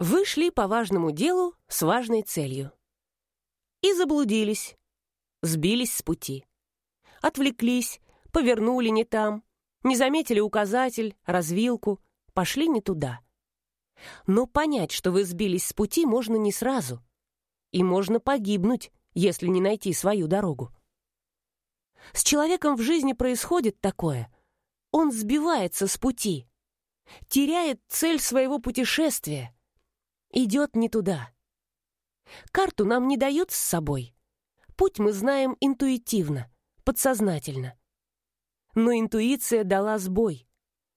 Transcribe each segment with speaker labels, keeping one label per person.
Speaker 1: Вы шли по важному делу с важной целью. И заблудились, сбились с пути. Отвлеклись, повернули не там, не заметили указатель, развилку, пошли не туда. Но понять, что вы сбились с пути, можно не сразу. И можно погибнуть, если не найти свою дорогу. С человеком в жизни происходит такое. Он сбивается с пути, теряет цель своего путешествия, идет не туда. Карту нам не дают с собой. Путь мы знаем интуитивно, подсознательно. Но интуиция дала сбой.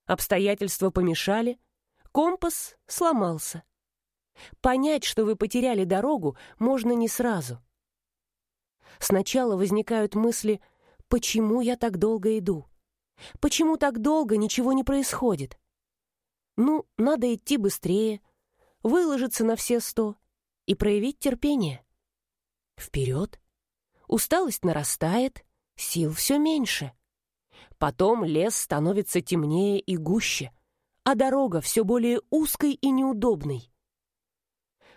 Speaker 1: Обстоятельства помешали, компас сломался. Понять, что вы потеряли дорогу, можно не сразу. Сначала возникают мысли «Почему я так долго иду? Почему так долго ничего не происходит?» Ну, надо идти быстрее, выложиться на все сто и проявить терпение. Вперед. Усталость нарастает, сил все меньше. Потом лес становится темнее и гуще, а дорога все более узкой и неудобной.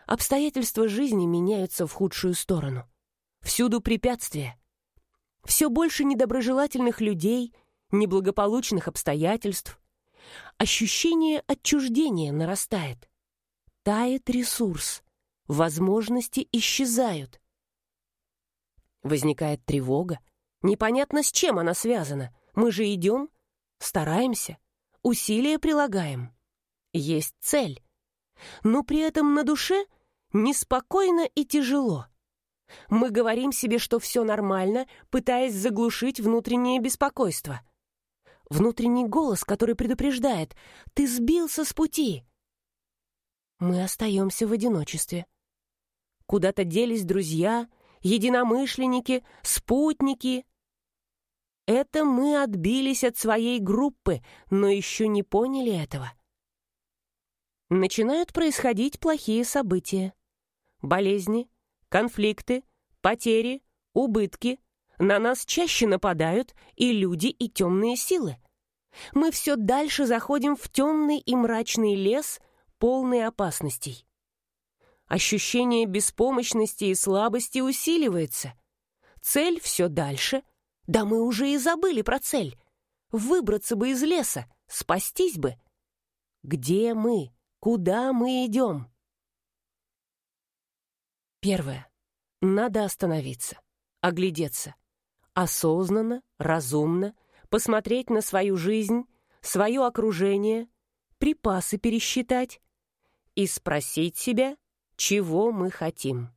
Speaker 1: Обстоятельства жизни меняются в худшую сторону. Всюду препятствия. Все больше недоброжелательных людей, неблагополучных обстоятельств. Ощущение отчуждения нарастает. Тает ресурс. Возможности исчезают. Возникает тревога. Непонятно, с чем она связана. Мы же идем, стараемся, усилия прилагаем. Есть цель. Но при этом на душе неспокойно и тяжело. Мы говорим себе, что все нормально, пытаясь заглушить внутреннее беспокойство. Внутренний голос, который предупреждает «Ты сбился с пути!» Мы остаемся в одиночестве. Куда-то делись друзья, единомышленники, спутники. Это мы отбились от своей группы, но еще не поняли этого. Начинают происходить плохие события. Болезни, конфликты, потери, убытки. На нас чаще нападают и люди, и темные силы. Мы все дальше заходим в темный и мрачный лес, полный опасностей. Ощущение беспомощности и слабости усиливается. Цель все дальше, да мы уже и забыли про цель. Выбраться бы из леса, спастись бы. Где мы? Куда мы идем? Первое. Надо остановиться, оглядеться. Осознанно, разумно, посмотреть на свою жизнь, свое окружение, припасы пересчитать и спросить себя, чего мы хотим,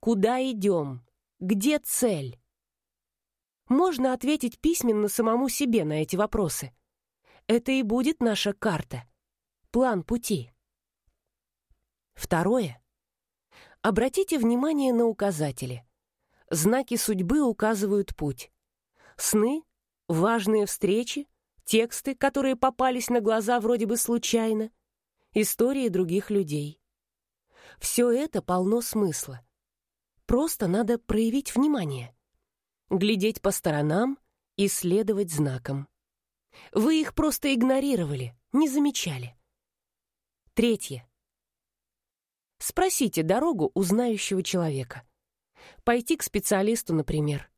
Speaker 1: куда идем, где цель. Можно ответить письменно самому себе на эти вопросы. Это и будет наша карта, план пути. Второе. Обратите внимание на указатели. Знаки судьбы указывают путь. Сны, важные встречи, тексты, которые попались на глаза вроде бы случайно, истории других людей. Все это полно смысла. Просто надо проявить внимание глядеть по сторонам и следовать знакам. Вы их просто игнорировали, не замечали. Третье. Спросите дорогу у знающего человека. Пойти к специалисту, например.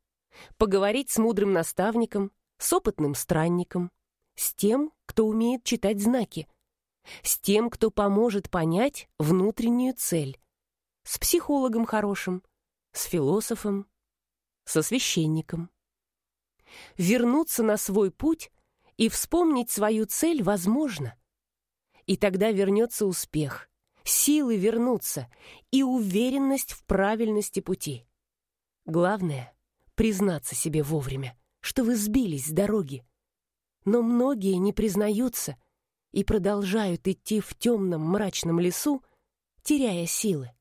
Speaker 1: Поговорить с мудрым наставником, с опытным странником, с тем, кто умеет читать знаки, с тем, кто поможет понять внутреннюю цель, с психологом хорошим, с философом, со священником. Вернуться на свой путь и вспомнить свою цель возможно. И тогда вернется успех, силы вернутся и уверенность в правильности пути. Главное — признаться себе вовремя, что вы сбились с дороги. Но многие не признаются и продолжают идти в темном мрачном лесу, теряя силы.